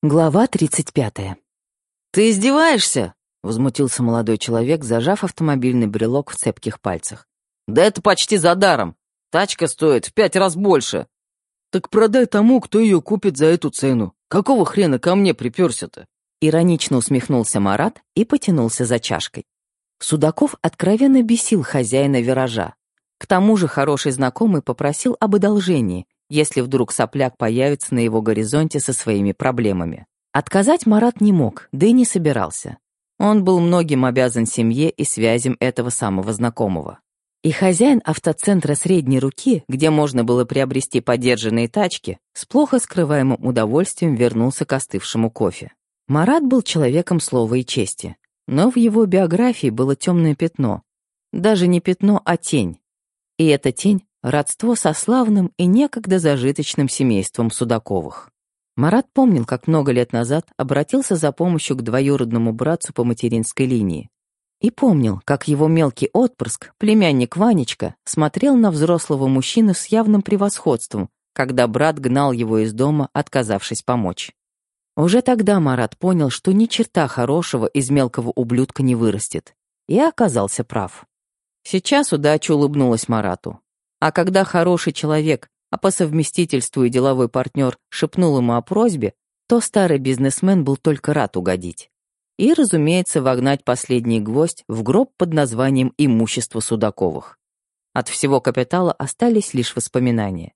Глава 35. «Ты издеваешься?» — возмутился молодой человек, зажав автомобильный брелок в цепких пальцах. «Да это почти за даром. Тачка стоит в пять раз больше». «Так продай тому, кто ее купит за эту цену. Какого хрена ко мне приперся-то?» Иронично усмехнулся Марат и потянулся за чашкой. Судаков откровенно бесил хозяина виража. К тому же хороший знакомый попросил об одолжении — если вдруг сопляк появится на его горизонте со своими проблемами. Отказать Марат не мог, да и не собирался. Он был многим обязан семье и связям этого самого знакомого. И хозяин автоцентра средней руки, где можно было приобрести подержанные тачки, с плохо скрываемым удовольствием вернулся к остывшему кофе. Марат был человеком слова и чести, но в его биографии было темное пятно. Даже не пятно, а тень. И эта тень родство со славным и некогда зажиточным семейством Судаковых. Марат помнил, как много лет назад обратился за помощью к двоюродному братцу по материнской линии. И помнил, как его мелкий отпрыск, племянник Ванечка, смотрел на взрослого мужчину с явным превосходством, когда брат гнал его из дома, отказавшись помочь. Уже тогда Марат понял, что ни черта хорошего из мелкого ублюдка не вырастет. И оказался прав. Сейчас удача улыбнулась Марату. А когда хороший человек, а по совместительству и деловой партнер, шепнул ему о просьбе, то старый бизнесмен был только рад угодить. И, разумеется, вогнать последний гвоздь в гроб под названием «Имущество Судаковых». От всего капитала остались лишь воспоминания.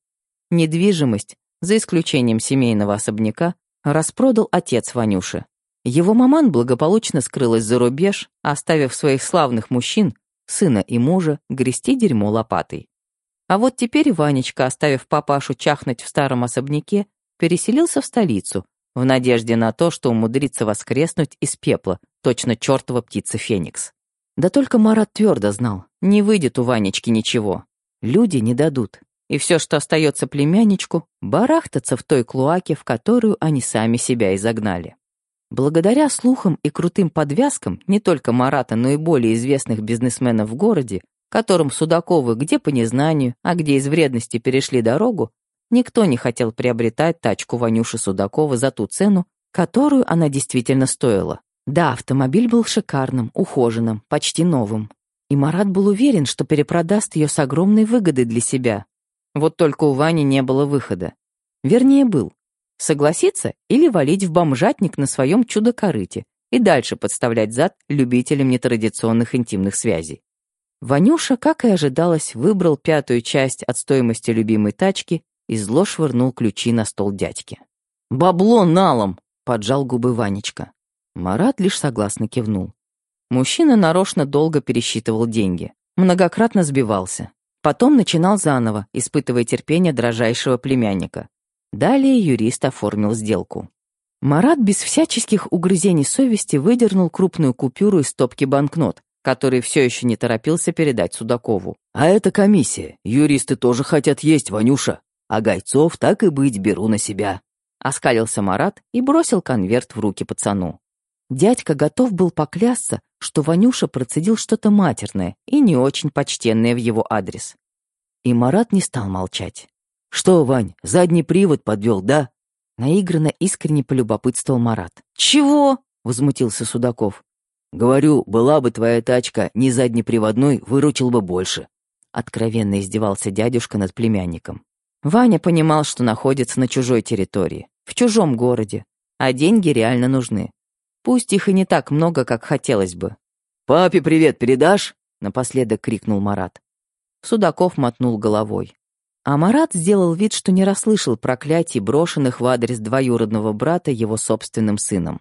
Недвижимость, за исключением семейного особняка, распродал отец Ванюши. Его маман благополучно скрылась за рубеж, оставив своих славных мужчин, сына и мужа, грести дерьмо лопатой. А вот теперь Ванечка, оставив папашу чахнуть в старом особняке, переселился в столицу, в надежде на то, что умудрится воскреснуть из пепла, точно чертова птица Феникс. Да только Марат твердо знал, не выйдет у Ванечки ничего. Люди не дадут. И все, что остается племянничку, барахтаться в той клуаке, в которую они сами себя изогнали. Благодаря слухам и крутым подвязкам не только Марата, но и более известных бизнесменов в городе, которым Судаковы где по незнанию, а где из вредности перешли дорогу, никто не хотел приобретать тачку Ванюши Судакова за ту цену, которую она действительно стоила. Да, автомобиль был шикарным, ухоженным, почти новым. И Марат был уверен, что перепродаст ее с огромной выгодой для себя. Вот только у Вани не было выхода. Вернее, был. Согласиться или валить в бомжатник на своем чудо-корыте и дальше подставлять зад любителям нетрадиционных интимных связей. Ванюша, как и ожидалось, выбрал пятую часть от стоимости любимой тачки и зло швырнул ключи на стол дядьки. «Бабло налом!» — поджал губы Ванечка. Марат лишь согласно кивнул. Мужчина нарочно долго пересчитывал деньги, многократно сбивался. Потом начинал заново, испытывая терпение дрожайшего племянника. Далее юрист оформил сделку. Марат без всяческих угрызений совести выдернул крупную купюру из стопки банкнот, который все еще не торопился передать Судакову. «А это комиссия. Юристы тоже хотят есть, Ванюша. А гайцов, так и быть, беру на себя». Оскалился Марат и бросил конверт в руки пацану. Дядька готов был поклясться, что Ванюша процедил что-то матерное и не очень почтенное в его адрес. И Марат не стал молчать. «Что, Вань, задний привод подвел, да?» Наигранно искренне полюбопытствовал Марат. «Чего?» — возмутился Судаков. Говорю, была бы твоя тачка не заднеприводной, выручил бы больше. Откровенно издевался дядюшка над племянником. Ваня понимал, что находится на чужой территории, в чужом городе, а деньги реально нужны. Пусть их и не так много, как хотелось бы. «Папе привет передашь?» — напоследок крикнул Марат. Судаков мотнул головой. А Марат сделал вид, что не расслышал проклятий, брошенных в адрес двоюродного брата его собственным сыном.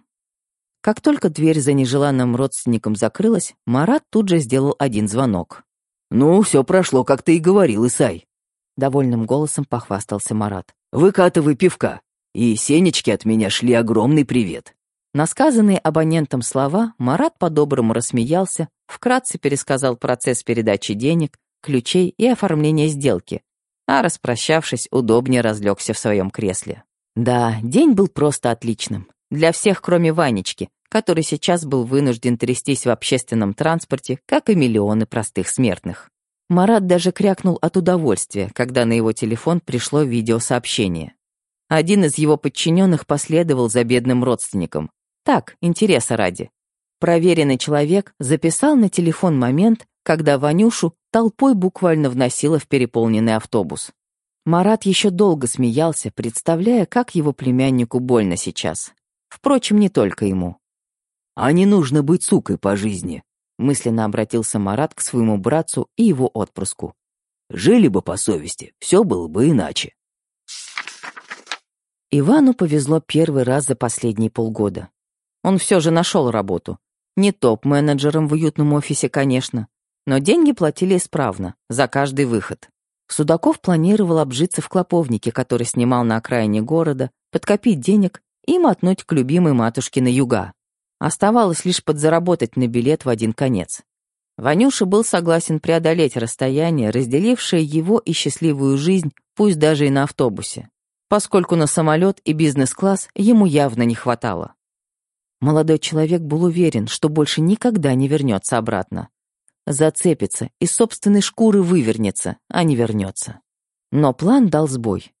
Как только дверь за нежеланным родственником закрылась, Марат тут же сделал один звонок. «Ну, все прошло, как ты и говорил, Исай», — довольным голосом похвастался Марат. «Выкатывай пивка. И Сенечке от меня шли огромный привет». На сказанные абонентом слова Марат по-доброму рассмеялся, вкратце пересказал процесс передачи денег, ключей и оформления сделки, а, распрощавшись, удобнее разлегся в своем кресле. Да, день был просто отличным. Для всех, кроме Ванечки, который сейчас был вынужден трястись в общественном транспорте, как и миллионы простых смертных. Марат даже крякнул от удовольствия, когда на его телефон пришло видеосообщение. Один из его подчиненных последовал за бедным родственником. Так, интереса ради. Проверенный человек записал на телефон момент, когда Ванюшу толпой буквально вносило в переполненный автобус. Марат еще долго смеялся, представляя, как его племяннику больно сейчас. Впрочем, не только ему. «А не нужно быть сукой по жизни», — мысленно обратился Марат к своему братцу и его отпрыску. «Жили бы по совести, все было бы иначе». Ивану повезло первый раз за последние полгода. Он все же нашел работу. Не топ-менеджером в уютном офисе, конечно, но деньги платили исправно, за каждый выход. Судаков планировал обжиться в клоповнике, который снимал на окраине города, подкопить денег и мотнуть к любимой матушке на юга. Оставалось лишь подзаработать на билет в один конец. Ванюша был согласен преодолеть расстояние, разделившее его и счастливую жизнь, пусть даже и на автобусе поскольку на самолет и бизнес-класс ему явно не хватало. Молодой человек был уверен, что больше никогда не вернется обратно. Зацепится и собственной шкуры вывернется, а не вернется. Но план дал сбой.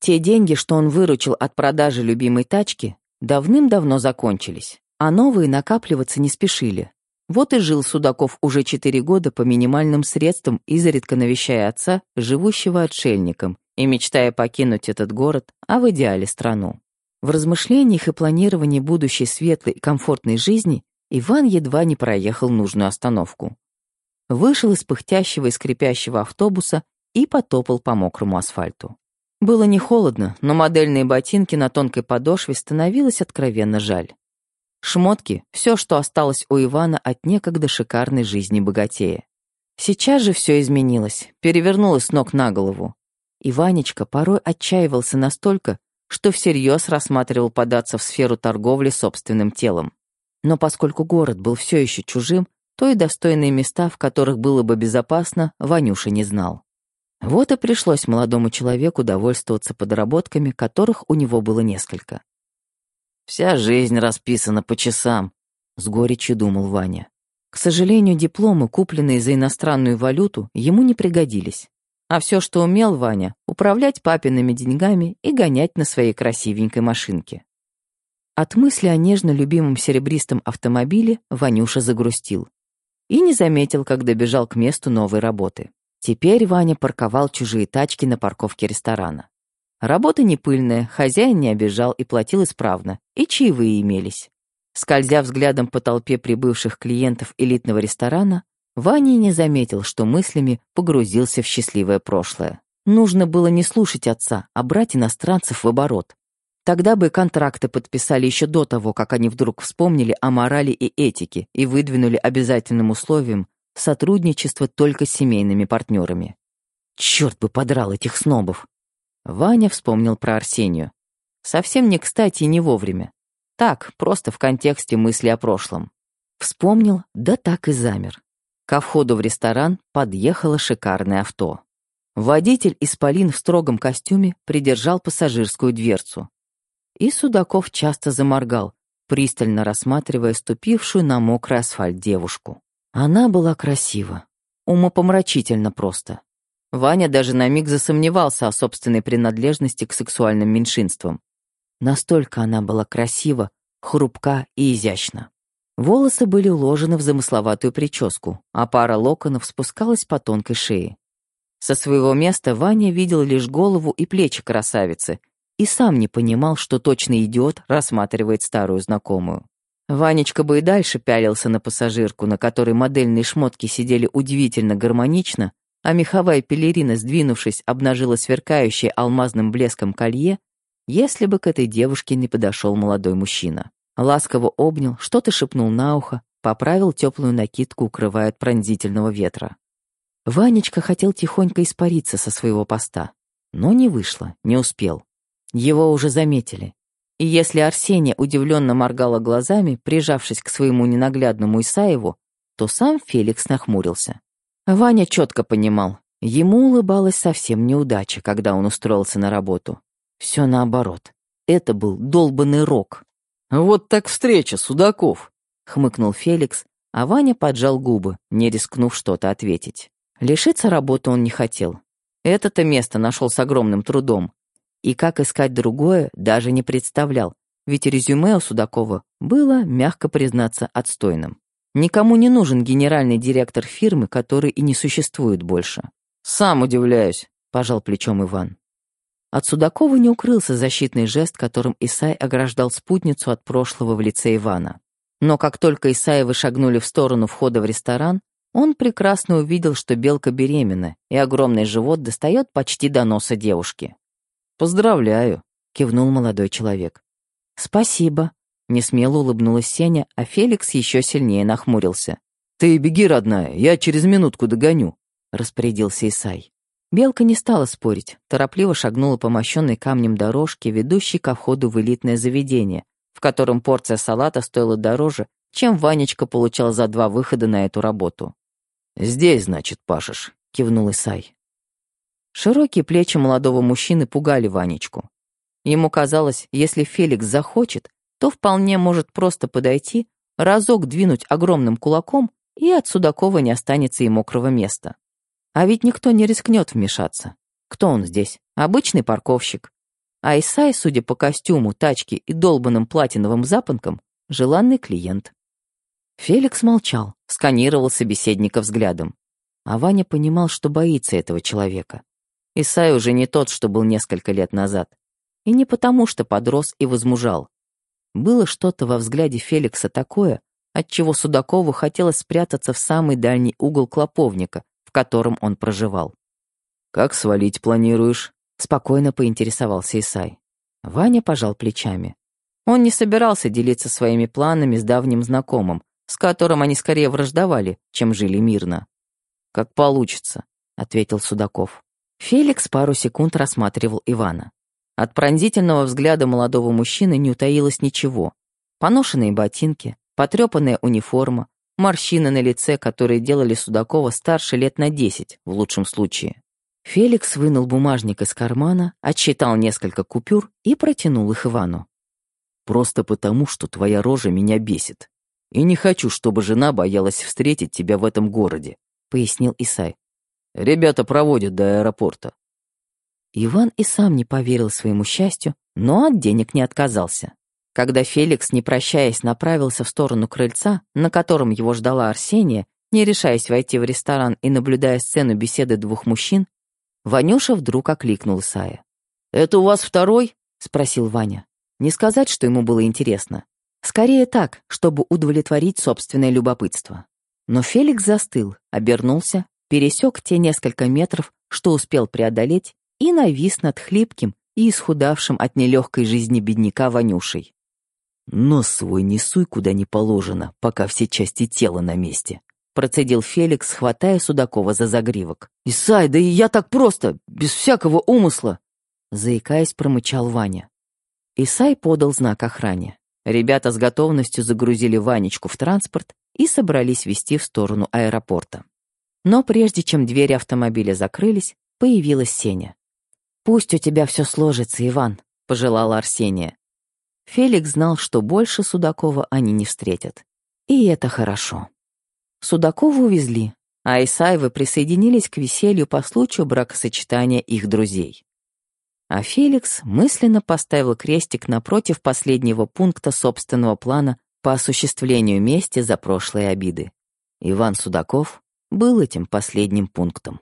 Те деньги, что он выручил от продажи любимой тачки, давным-давно закончились, а новые накапливаться не спешили. Вот и жил Судаков уже четыре года по минимальным средствам, изредка навещая отца, живущего отшельником, и мечтая покинуть этот город, а в идеале страну. В размышлениях и планировании будущей светлой и комфортной жизни Иван едва не проехал нужную остановку. Вышел из пыхтящего и скрипящего автобуса и потопал по мокрому асфальту. Было не холодно, но модельные ботинки на тонкой подошве становилось откровенно жаль. Шмотки — все, что осталось у Ивана от некогда шикарной жизни богатея. Сейчас же все изменилось, перевернулось с ног на голову. И Ванечка порой отчаивался настолько, что всерьез рассматривал податься в сферу торговли собственным телом. Но поскольку город был все еще чужим, то и достойные места, в которых было бы безопасно, Ванюша не знал. Вот и пришлось молодому человеку довольствоваться подработками, которых у него было несколько. «Вся жизнь расписана по часам», — с горечью думал Ваня. К сожалению, дипломы, купленные за иностранную валюту, ему не пригодились. А все, что умел Ваня, управлять папиными деньгами и гонять на своей красивенькой машинке. От мысли о нежно любимом серебристом автомобиле Ванюша загрустил. И не заметил, как добежал к месту новой работы. Теперь Ваня парковал чужие тачки на парковке ресторана. Работа не пыльная, хозяин не обижал и платил исправно, и чаевые имелись. Скользя взглядом по толпе прибывших клиентов элитного ресторана, Ваня не заметил, что мыслями погрузился в счастливое прошлое. Нужно было не слушать отца, а брать иностранцев в оборот. Тогда бы контракты подписали еще до того, как они вдруг вспомнили о морали и этике и выдвинули обязательным условием сотрудничество только с семейными партнерами. Черт бы подрал этих снобов! Ваня вспомнил про Арсению. Совсем не кстати и не вовремя. Так, просто в контексте мысли о прошлом. Вспомнил, да так и замер. Ко входу в ресторан подъехало шикарное авто. Водитель Исполин в строгом костюме придержал пассажирскую дверцу. И Судаков часто заморгал, пристально рассматривая ступившую на мокрый асфальт девушку. Она была красива. Умопомрачительно просто. Ваня даже на миг засомневался о собственной принадлежности к сексуальным меньшинствам. Настолько она была красива, хрупка и изящна. Волосы были уложены в замысловатую прическу, а пара локонов спускалась по тонкой шее. Со своего места Ваня видел лишь голову и плечи красавицы и сам не понимал, что точно идиот рассматривает старую знакомую. Ванечка бы и дальше пялился на пассажирку, на которой модельные шмотки сидели удивительно гармонично, а меховая пелерина, сдвинувшись, обнажила сверкающее алмазным блеском колье, если бы к этой девушке не подошел молодой мужчина. Ласково обнял, что-то шепнул на ухо, поправил теплую накидку, укрывая от пронзительного ветра. Ванечка хотел тихонько испариться со своего поста, но не вышло, не успел. Его уже заметили. И если Арсения удивленно моргала глазами, прижавшись к своему ненаглядному Исаеву, то сам Феликс нахмурился. Ваня четко понимал, ему улыбалась совсем неудача, когда он устроился на работу. Все наоборот. Это был долбанный рок. «Вот так встреча, Судаков!» — хмыкнул Феликс, а Ваня поджал губы, не рискнув что-то ответить. Лишиться работы он не хотел. Это-то место нашел с огромным трудом. И как искать другое, даже не представлял, ведь резюме у Судакова было, мягко признаться, отстойным. Никому не нужен генеральный директор фирмы, который и не существует больше. «Сам удивляюсь», — пожал плечом Иван. От Судакова не укрылся защитный жест, которым Исай ограждал спутницу от прошлого в лице Ивана. Но как только Исаевы шагнули в сторону входа в ресторан, он прекрасно увидел, что белка беременна, и огромный живот достает почти до носа девушки. «Поздравляю», — кивнул молодой человек. «Спасибо», Несмело улыбнулась Сеня, а Феликс еще сильнее нахмурился. «Ты беги, родная, я через минутку догоню», — распорядился Исай. Белка не стала спорить, торопливо шагнула по мощенной камнем дорожке, ведущей ко входу в элитное заведение, в котором порция салата стоила дороже, чем Ванечка получал за два выхода на эту работу. «Здесь, значит, пашешь», — кивнул Исай. Широкие плечи молодого мужчины пугали Ванечку. Ему казалось, если Феликс захочет, то вполне может просто подойти, разок двинуть огромным кулаком, и от Судакова не останется и мокрого места. А ведь никто не рискнет вмешаться. Кто он здесь? Обычный парковщик. А Исай, судя по костюму, тачке и долбанным платиновым запонкам, желанный клиент. Феликс молчал, сканировал собеседника взглядом. А Ваня понимал, что боится этого человека. Исай уже не тот, что был несколько лет назад. И не потому, что подрос и возмужал. Было что-то во взгляде Феликса такое, отчего Судакову хотелось спрятаться в самый дальний угол клоповника, в котором он проживал. «Как свалить планируешь?» — спокойно поинтересовался Исай. Ваня пожал плечами. Он не собирался делиться своими планами с давним знакомым, с которым они скорее враждовали, чем жили мирно. «Как получится», — ответил Судаков. Феликс пару секунд рассматривал Ивана. От пронзительного взгляда молодого мужчины не утаилось ничего. Поношенные ботинки, потрепанная униформа, морщины на лице, которые делали Судакова старше лет на десять, в лучшем случае. Феликс вынул бумажник из кармана, отсчитал несколько купюр и протянул их Ивану. «Просто потому, что твоя рожа меня бесит. И не хочу, чтобы жена боялась встретить тебя в этом городе», — пояснил Исай. «Ребята проводят до аэропорта. Иван и сам не поверил своему счастью, но от денег не отказался. Когда Феликс, не прощаясь, направился в сторону крыльца, на котором его ждала Арсения, не решаясь войти в ресторан и наблюдая сцену беседы двух мужчин, Ванюша вдруг окликнул Сая. «Это у вас второй?» — спросил Ваня. Не сказать, что ему было интересно. Скорее так, чтобы удовлетворить собственное любопытство. Но Феликс застыл, обернулся, пересек те несколько метров, что успел преодолеть, и навис над хлипким и исхудавшим от нелегкой жизни бедняка Ванюшей. «Нос свой не суй куда не положено, пока все части тела на месте», процедил Феликс, хватая Судакова за загривок. «Исай, да и я так просто, без всякого умысла!» Заикаясь, промычал Ваня. Исай подал знак охране. Ребята с готовностью загрузили Ванечку в транспорт и собрались вести в сторону аэропорта. Но прежде чем двери автомобиля закрылись, появилась Сеня. «Пусть у тебя все сложится, Иван», — пожелала Арсения. Феликс знал, что больше Судакова они не встретят. И это хорошо. Судакова увезли, а Исаевы присоединились к веселью по случаю бракосочетания их друзей. А Феликс мысленно поставил крестик напротив последнего пункта собственного плана по осуществлению мести за прошлые обиды. Иван Судаков был этим последним пунктом.